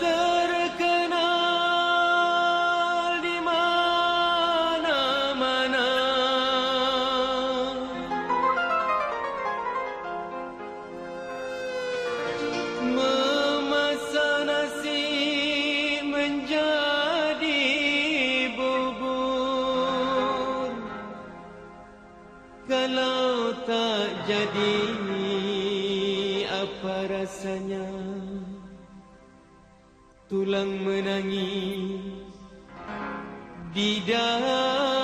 terkenal di mana-mana. Memasak nasi menjadi bubur. Kalau tak jadi apa rasanya? Tulang menangis. Di dalam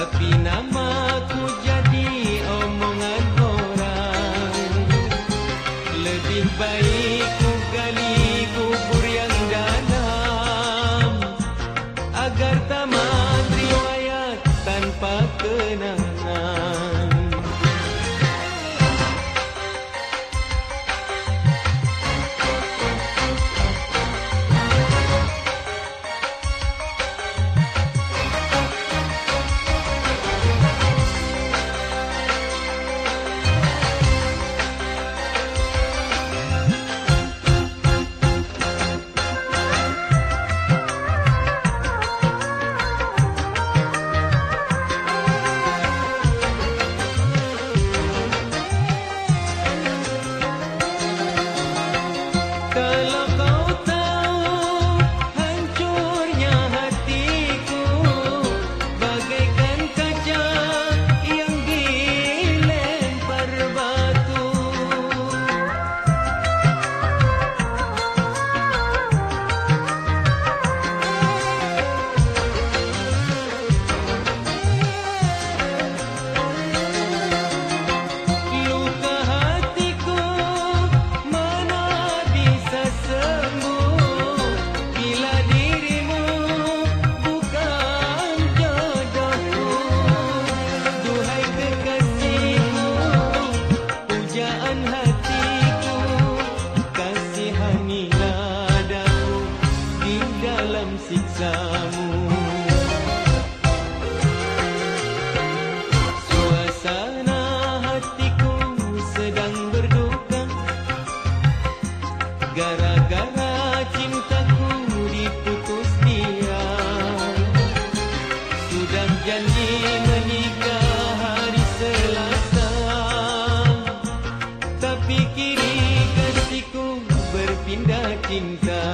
Tapi namaku jadi omongan orang. Lebih baik siksamu Suasana hatiku sedang berduka. Gara-gara cintaku diputus dia. Sudah janji menikah hari selasa. Tapi kini kasihku berpindah cinta.